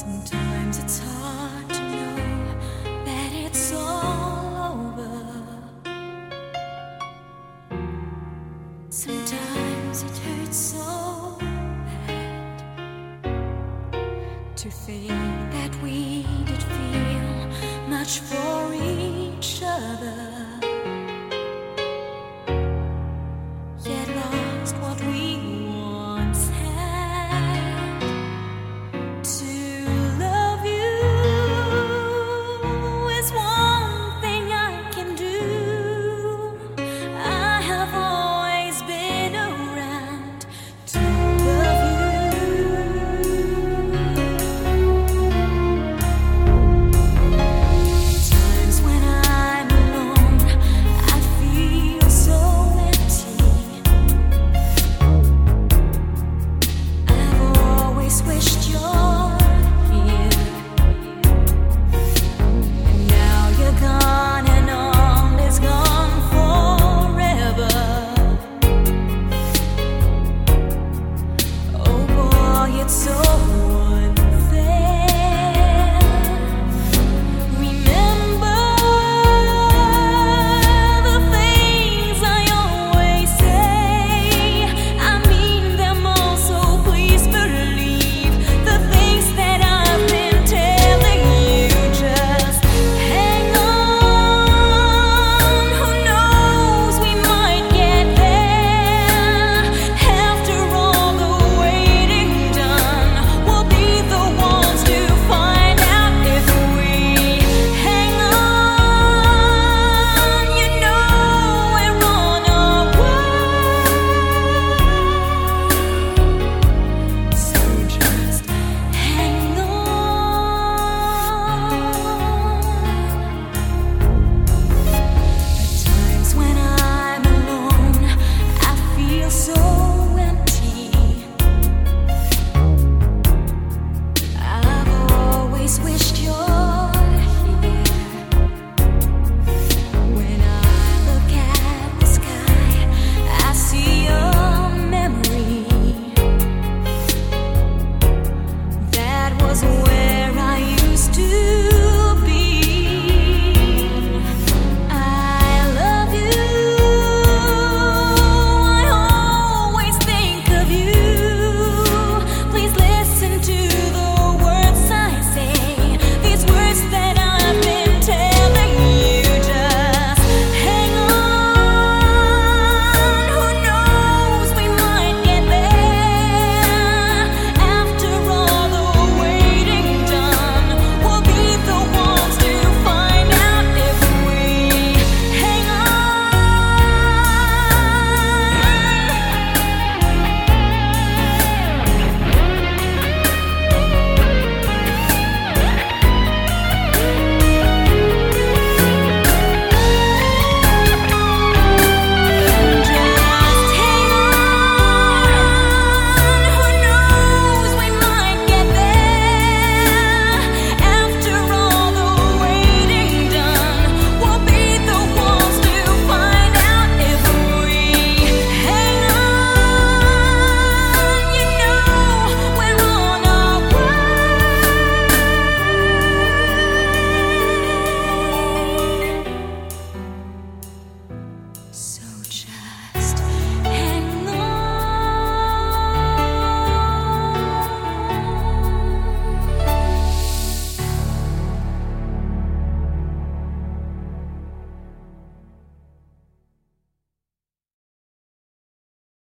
Sometimes it's hard to know that it's all over. Sometimes it hurts so bad to think that we did feel much for each other.